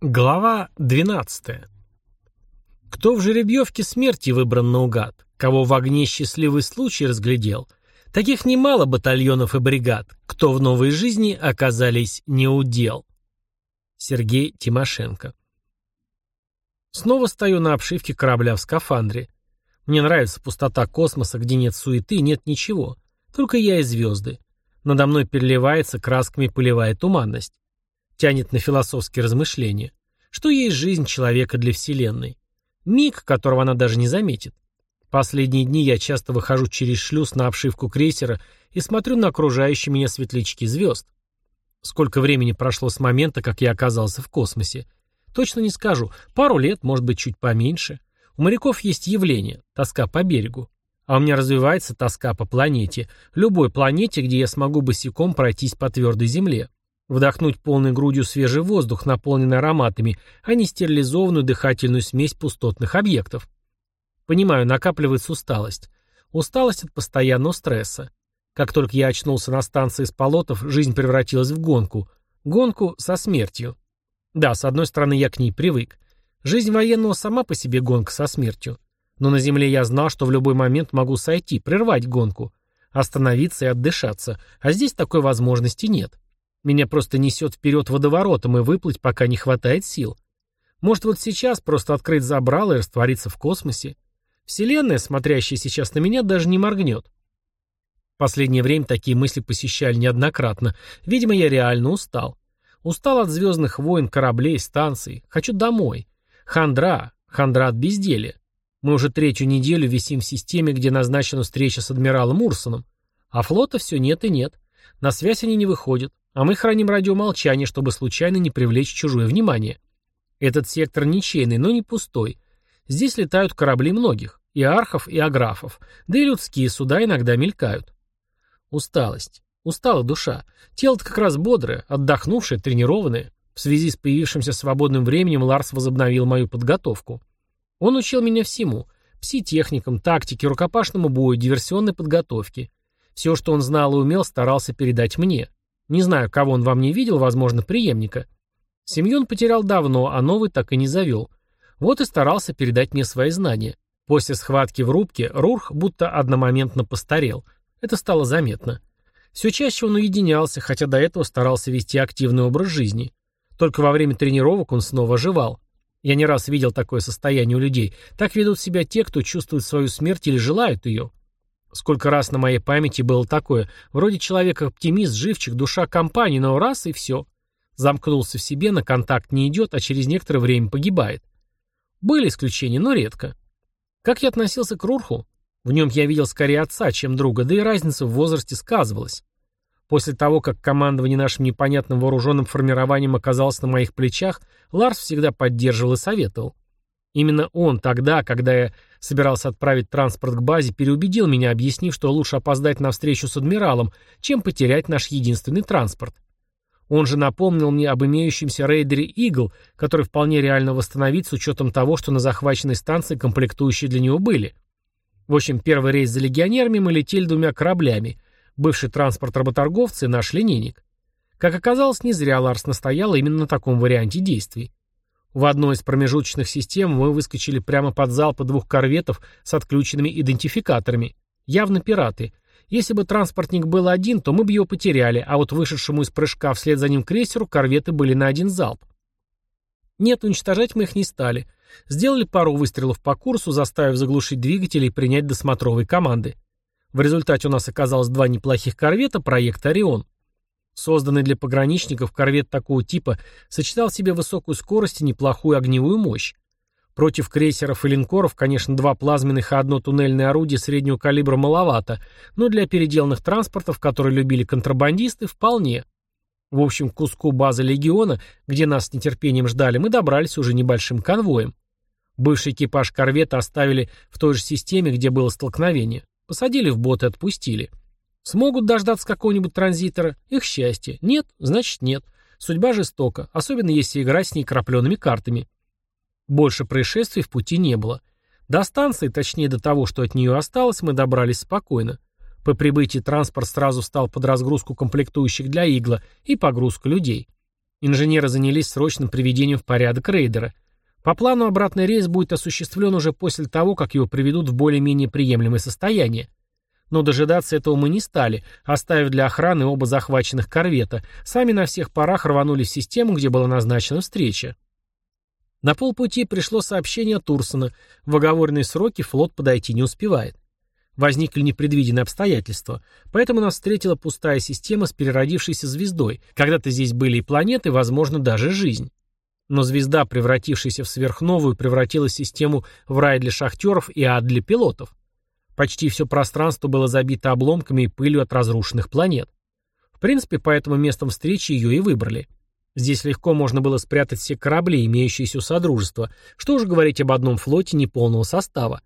Глава 12. Кто в жеребьевке смерти выбран наугад, кого в огне счастливый случай разглядел, таких немало батальонов и бригад, кто в новой жизни оказались неудел. Сергей Тимошенко. Снова стою на обшивке корабля в скафандре. Мне нравится пустота космоса, где нет суеты, нет ничего. Только я и звезды. Надо мной переливается красками пылевая туманность тянет на философские размышления. Что есть жизнь человека для Вселенной? Миг, которого она даже не заметит. Последние дни я часто выхожу через шлюз на обшивку крейсера и смотрю на окружающие меня светлячки звезд. Сколько времени прошло с момента, как я оказался в космосе? Точно не скажу. Пару лет, может быть, чуть поменьше. У моряков есть явление – тоска по берегу. А у меня развивается тоска по планете. Любой планете, где я смогу босиком пройтись по твердой земле. Вдохнуть полной грудью свежий воздух, наполненный ароматами, а не стерилизованную дыхательную смесь пустотных объектов. Понимаю, накапливается усталость. Усталость от постоянного стресса. Как только я очнулся на станции с полотов, жизнь превратилась в гонку. Гонку со смертью. Да, с одной стороны, я к ней привык. Жизнь военного сама по себе гонка со смертью. Но на земле я знал, что в любой момент могу сойти, прервать гонку, остановиться и отдышаться, а здесь такой возможности нет. Меня просто несет вперед водоворотом и выплыть, пока не хватает сил. Может, вот сейчас просто открыть забрало и раствориться в космосе? Вселенная, смотрящая сейчас на меня, даже не моргнет. Последнее время такие мысли посещали неоднократно. Видимо, я реально устал. Устал от звездных войн, кораблей, станций. Хочу домой. Хандра. Хандра от безделия. Мы уже третью неделю висим в системе, где назначена встреча с адмиралом Урсоном. А флота все нет и нет. На связь они не выходят. А мы храним радиомолчание, чтобы случайно не привлечь чужое внимание. Этот сектор ничейный, но не пустой. Здесь летают корабли многих, и архов, и аграфов, да и людские суда иногда мелькают. Усталость. Устала душа. Тело-то как раз бодрое, отдохнувшее, тренированное. В связи с появившимся свободным временем Ларс возобновил мою подготовку. Он учил меня всему – пси-техникам, тактике, рукопашному бою, диверсионной подготовке. Все, что он знал и умел, старался передать мне. Не знаю, кого он во мне видел, возможно, преемника. Семью он потерял давно, а новый так и не завел. Вот и старался передать мне свои знания. После схватки в рубке Рурх будто одномоментно постарел. Это стало заметно. Все чаще он уединялся, хотя до этого старался вести активный образ жизни. Только во время тренировок он снова оживал. Я не раз видел такое состояние у людей. Так ведут себя те, кто чувствует свою смерть или желают ее. Сколько раз на моей памяти было такое, вроде человек-оптимист, живчик, душа компании, но раз и все. Замкнулся в себе, на контакт не идет, а через некоторое время погибает. Были исключения, но редко. Как я относился к Рурху? В нем я видел скорее отца, чем друга, да и разница в возрасте сказывалась. После того, как командование нашим непонятным вооруженным формированием оказалось на моих плечах, Ларс всегда поддерживал и советовал. Именно он тогда, когда я собирался отправить транспорт к базе, переубедил меня, объяснив, что лучше опоздать на встречу с адмиралом, чем потерять наш единственный транспорт. Он же напомнил мне об имеющемся рейдере «Игл», который вполне реально восстановить с учетом того, что на захваченной станции комплектующие для него были. В общем, первый рейс за легионерами мы летели двумя кораблями. Бывший транспорт работорговца и наш линейник. Как оказалось, не зря Ларс настоял именно на таком варианте действий. В одной из промежуточных систем мы выскочили прямо под залпы двух корветов с отключенными идентификаторами. Явно пираты. Если бы транспортник был один, то мы бы его потеряли, а вот вышедшему из прыжка вслед за ним крейсеру корветы были на один залп. Нет, уничтожать мы их не стали. Сделали пару выстрелов по курсу, заставив заглушить двигатели и принять досмотровые команды. В результате у нас оказалось два неплохих корвета проекта «Орион». Созданный для пограничников, корвет такого типа сочетал в себе высокую скорость и неплохую огневую мощь. Против крейсеров и линкоров, конечно, два плазменных и одно туннельное орудие среднего калибра маловато, но для переделанных транспортов, которые любили контрабандисты, вполне. В общем, к куску базы легиона, где нас с нетерпением ждали, мы добрались уже небольшим конвоем. Бывший экипаж корвета оставили в той же системе, где было столкновение. Посадили в бот и отпустили. Смогут дождаться какого-нибудь транзитора? Их счастье. Нет, значит нет. Судьба жестока, особенно если играть с ней крапленными картами. Больше происшествий в пути не было. До станции, точнее до того, что от нее осталось, мы добрались спокойно. По прибытии транспорт сразу стал под разгрузку комплектующих для игла и погрузку людей. Инженеры занялись срочным приведением в порядок рейдера. По плану обратный рейс будет осуществлен уже после того, как его приведут в более-менее приемлемое состояние. Но дожидаться этого мы не стали, оставив для охраны оба захваченных корвета, сами на всех парах рванули в систему, где была назначена встреча. На полпути пришло сообщение от Урсона. В оговоренные сроки флот подойти не успевает. Возникли непредвиденные обстоятельства, поэтому нас встретила пустая система с переродившейся звездой. Когда-то здесь были и планеты, возможно, даже жизнь. Но звезда, превратившаяся в сверхновую, превратила систему в рай для шахтеров и ад для пилотов. Почти все пространство было забито обломками и пылью от разрушенных планет. В принципе, поэтому местом встречи ее и выбрали. Здесь легко можно было спрятать все корабли, имеющиеся у Содружества, что уж говорить об одном флоте неполного состава.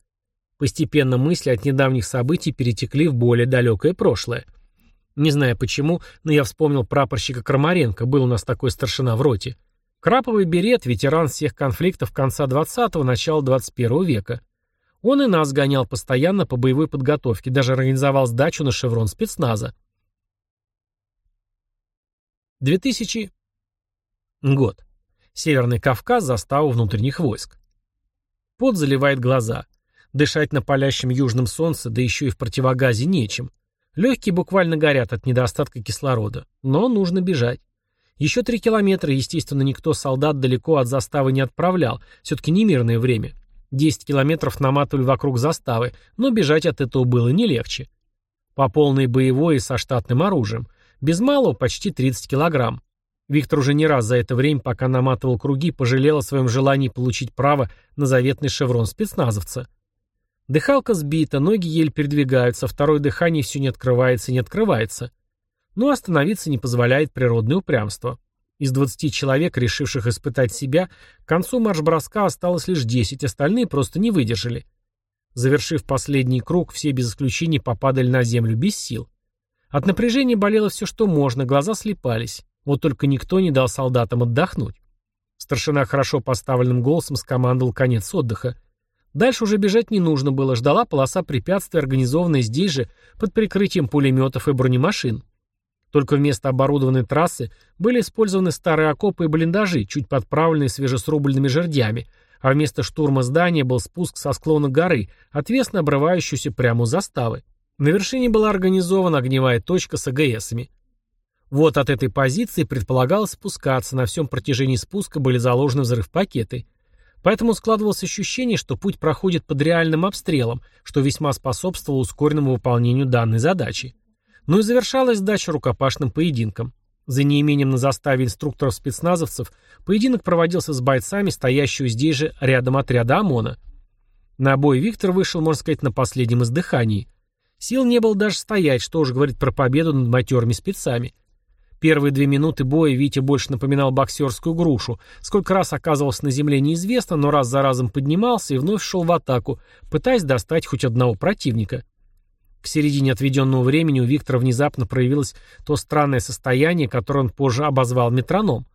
Постепенно мысли от недавних событий перетекли в более далекое прошлое. Не знаю почему, но я вспомнил прапорщика Крамаренко, был у нас такой старшина в роте. Краповый берет, ветеран всех конфликтов конца 20-го, начала 21 века. Он и нас гонял постоянно по боевой подготовке, даже организовал сдачу на шеврон спецназа. 2000 год. Северный Кавказ, застава внутренних войск. Пот заливает глаза. Дышать на палящем южном солнце, да еще и в противогазе нечем. Легкие буквально горят от недостатка кислорода. Но нужно бежать. Еще три километра, естественно, никто солдат далеко от заставы не отправлял. Все-таки не мирное время. Десять километров наматывали вокруг заставы, но бежать от этого было не легче. По полной боевой и со штатным оружием. Без малого почти 30 килограмм. Виктор уже не раз за это время, пока наматывал круги, пожалел о своем желании получить право на заветный шеврон спецназовца. Дыхалка сбита, ноги еле передвигаются, второе дыхание все не открывается и не открывается. Но остановиться не позволяет природное упрямство. Из 20 человек, решивших испытать себя, к концу марш-броска осталось лишь 10, остальные просто не выдержали. Завершив последний круг, все без исключения попадали на землю без сил. От напряжения болело все, что можно, глаза слепались. Вот только никто не дал солдатам отдохнуть. Старшина хорошо поставленным голосом скомандовал конец отдыха. Дальше уже бежать не нужно было, ждала полоса препятствий, организованная здесь же, под прикрытием пулеметов и бронемашин. Только вместо оборудованной трассы были использованы старые окопы и блиндажи, чуть подправленные свежесрубленными жердями, а вместо штурма здания был спуск со склона горы, отвесно обрывающийся прямо у заставы. На вершине была организована огневая точка с АГСами. Вот от этой позиции предполагалось спускаться, на всем протяжении спуска были заложены взрыв-пакеты – Поэтому складывалось ощущение, что путь проходит под реальным обстрелом, что весьма способствовало ускоренному выполнению данной задачи. Ну и завершалась дача рукопашным поединком. За неимением на заставе инструкторов-спецназовцев поединок проводился с бойцами, стоящего здесь же рядом отряда ОМОНа. На бой Виктор вышел, можно сказать, на последнем издыхании. Сил не было даже стоять, что уж говорить про победу над матерыми спецами. Первые две минуты боя Витя больше напоминал боксерскую грушу. Сколько раз оказывался на земле неизвестно, но раз за разом поднимался и вновь шел в атаку, пытаясь достать хоть одного противника. К середине отведенного времени у Виктора внезапно проявилось то странное состояние, которое он позже обозвал метроном.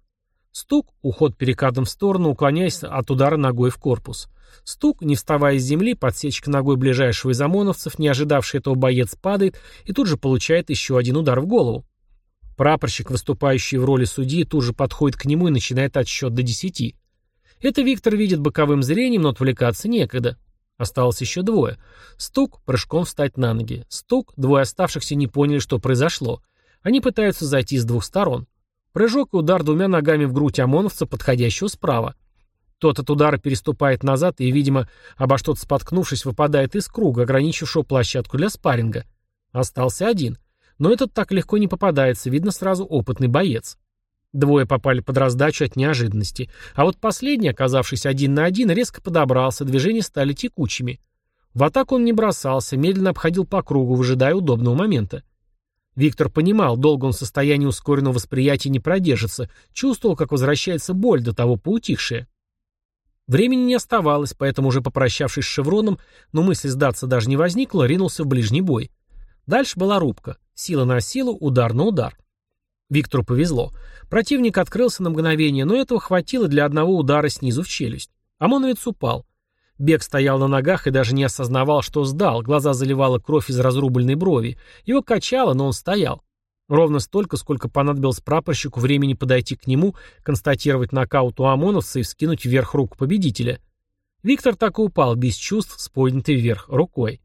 Стук, уход перекатом в сторону, уклоняясь от удара ногой в корпус. Стук, не вставая с земли, подсечка ногой ближайшего из ОМОНовцев, не ожидавший этого боец падает и тут же получает еще один удар в голову. Прапорщик, выступающий в роли судьи, тут же подходит к нему и начинает отсчет до десяти. Это Виктор видит боковым зрением, но отвлекаться некогда. Осталось еще двое. Стук, прыжком встать на ноги. Стук, двое оставшихся не поняли, что произошло. Они пытаются зайти с двух сторон. Прыжок и удар двумя ногами в грудь ОМОНовца, подходящего справа. Тот от удара переступает назад и, видимо, обо что-то споткнувшись, выпадает из круга, ограничившего площадку для спарринга. Остался один. Но этот так легко не попадается, видно сразу опытный боец. Двое попали под раздачу от неожиданности. А вот последний, оказавшись один на один, резко подобрался, движения стали текучими. В атаку он не бросался, медленно обходил по кругу, выжидая удобного момента. Виктор понимал, долго он в состоянии ускоренного восприятия не продержится, чувствовал, как возвращается боль, до того поутихшая. Времени не оставалось, поэтому уже попрощавшись с Шевроном, но мысль сдаться даже не возникла, ринулся в ближний бой. Дальше была рубка. Сила на силу, удар на удар. Виктору повезло. Противник открылся на мгновение, но этого хватило для одного удара снизу в челюсть. ОМОНовец упал. Бег стоял на ногах и даже не осознавал, что сдал, глаза заливала кровь из разрубленной брови. Его качало, но он стоял. Ровно столько, сколько понадобилось прапорщику времени подойти к нему, констатировать нокаут у ОМОНовца и вскинуть вверх руку победителя. Виктор так и упал, без чувств, с поднятой вверх рукой.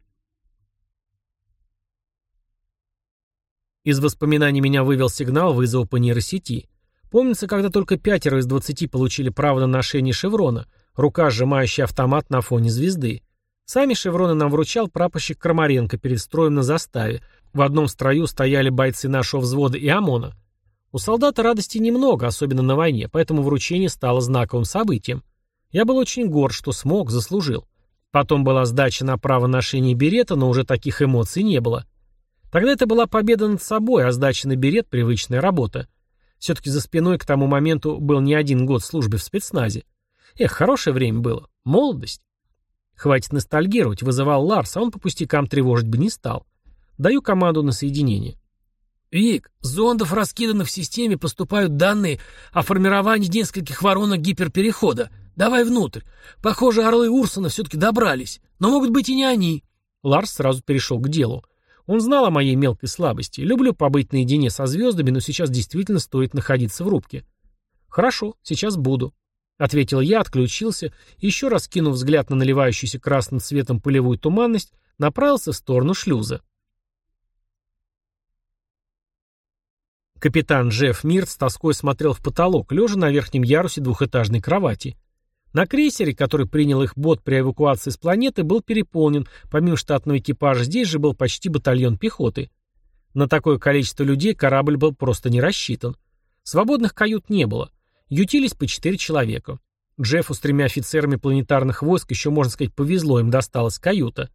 Из воспоминаний меня вывел сигнал вызова по нейросети. Помнится, когда только пятеро из двадцати получили право на ношение шеврона, рука, сжимающая автомат на фоне звезды. Сами шевроны нам вручал прапорщик Крамаренко перед строем на заставе. В одном строю стояли бойцы нашего взвода и ОМОНа. У солдата радости немного, особенно на войне, поэтому вручение стало знаковым событием. Я был очень горд, что смог, заслужил. Потом была сдача на право ношения берета, но уже таких эмоций не было. Тогда это была победа над собой, а сдача на берет – привычная работа. Все-таки за спиной к тому моменту был не один год службы в спецназе. Эх, хорошее время было. Молодость. Хватит ностальгировать, вызывал Ларс, а он по пустякам тревожить бы не стал. Даю команду на соединение. «Вик, с зондов, раскиданных в системе, поступают данные о формировании нескольких воронок гиперперехода. Давай внутрь. Похоже, орлы Урсона все-таки добрались. Но могут быть и не они». Ларс сразу перешел к делу. Он знал о моей мелкой слабости. Люблю побыть наедине со звездами, но сейчас действительно стоит находиться в рубке. «Хорошо, сейчас буду», — ответил я, отключился, еще раз кинув взгляд на наливающуюся красным цветом пылевую туманность, направился в сторону шлюза. Капитан Джефф Мирт с тоской смотрел в потолок, лежа на верхнем ярусе двухэтажной кровати. На крейсере, который принял их бот при эвакуации с планеты, был переполнен, помимо штатного экипажа здесь же был почти батальон пехоты. На такое количество людей корабль был просто не рассчитан. Свободных кают не было. Ютились по четыре человека. Джеффу с тремя офицерами планетарных войск еще, можно сказать, повезло, им досталась каюта.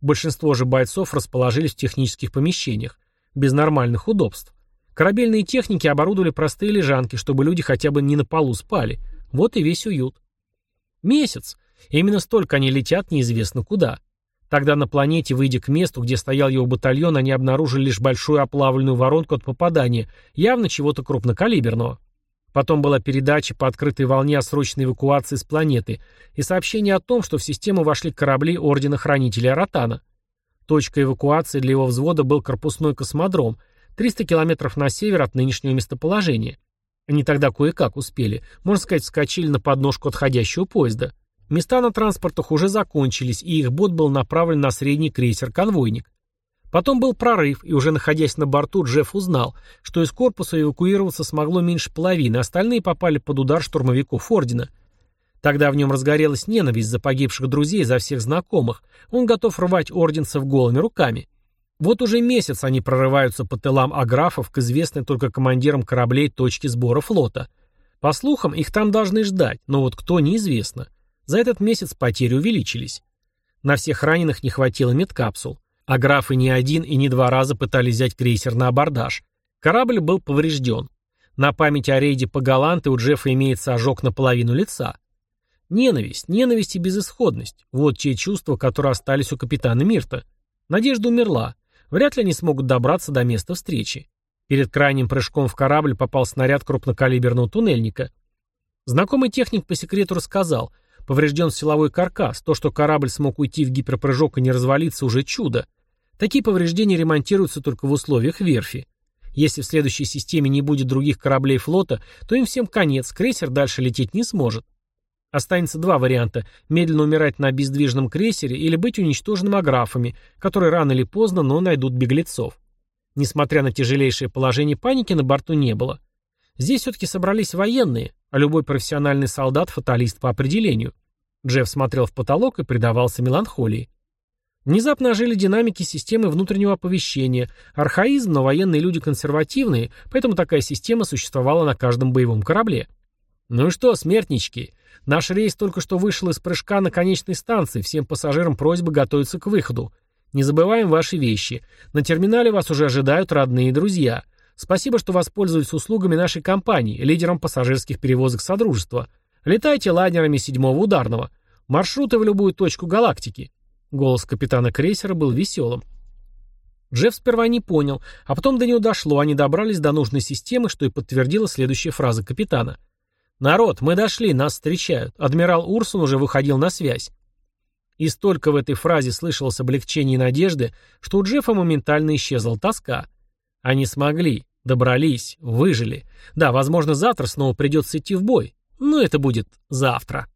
Большинство же бойцов расположились в технических помещениях, без нормальных удобств. Корабельные техники оборудовали простые лежанки, чтобы люди хотя бы не на полу спали. Вот и весь уют. Месяц. именно столько они летят неизвестно куда. Тогда на планете, выйдя к месту, где стоял его батальон, они обнаружили лишь большую оплавленную воронку от попадания, явно чего-то крупнокалиберного. Потом была передача по открытой волне о срочной эвакуации с планеты и сообщение о том, что в систему вошли корабли Ордена Хранителей Аратана. Точкой эвакуации для его взвода был корпусной космодром, 300 километров на север от нынешнего местоположения. Они тогда кое-как успели, можно сказать, вскочили на подножку отходящего поезда. Места на транспортах уже закончились, и их бот был направлен на средний крейсер-конвойник. Потом был прорыв, и уже находясь на борту, Джефф узнал, что из корпуса эвакуироваться смогло меньше половины, остальные попали под удар штурмовиков Ордена. Тогда в нем разгорелась ненависть за погибших друзей, за всех знакомых. Он готов рвать орденцев голыми руками. Вот уже месяц они прорываются по тылам аграфов к известной только командирам кораблей точке сбора флота. По слухам, их там должны ждать, но вот кто неизвестно. За этот месяц потери увеличились. На всех раненых не хватило медкапсул. Аграфы не один и не два раза пытались взять крейсер на абордаж. Корабль был поврежден. На память о рейде по Галанте у Джеффа имеется ожог наполовину лица. Ненависть, ненависть и безысходность – вот те чувства, которые остались у капитана Мирта. Надежда умерла. Вряд ли они смогут добраться до места встречи. Перед крайним прыжком в корабль попал снаряд крупнокалиберного туннельника. Знакомый техник по секрету рассказал, поврежден силовой каркас, то, что корабль смог уйти в гиперпрыжок и не развалиться, уже чудо. Такие повреждения ремонтируются только в условиях верфи. Если в следующей системе не будет других кораблей флота, то им всем конец, крейсер дальше лететь не сможет. Останется два варианта – медленно умирать на бездвижном крейсере или быть уничтоженным аграфами, которые рано или поздно, но найдут беглецов. Несмотря на тяжелейшее положение, паники на борту не было. Здесь все-таки собрались военные, а любой профессиональный солдат – фаталист по определению. Джефф смотрел в потолок и предавался меланхолии. Внезапно ожили динамики системы внутреннего оповещения. Архаизм, но военные люди консервативные, поэтому такая система существовала на каждом боевом корабле. «Ну и что, смертнички? Наш рейс только что вышел из прыжка на конечной станции. Всем пассажирам просьба готовиться к выходу. Не забываем ваши вещи. На терминале вас уже ожидают родные и друзья. Спасибо, что воспользовались услугами нашей компании, лидером пассажирских перевозок Содружества. Летайте лайнерами седьмого ударного. Маршруты в любую точку галактики». Голос капитана крейсера был веселым. Джефф сперва не понял, а потом до него дошло, они добрались до нужной системы, что и подтвердила следующая фраза капитана – «Народ, мы дошли, нас встречают. Адмирал Урсун уже выходил на связь». И столько в этой фразе слышалось облегчение и надежды, что у Джеффа моментально исчезла тоска. Они смогли, добрались, выжили. Да, возможно, завтра снова придется идти в бой, но это будет завтра.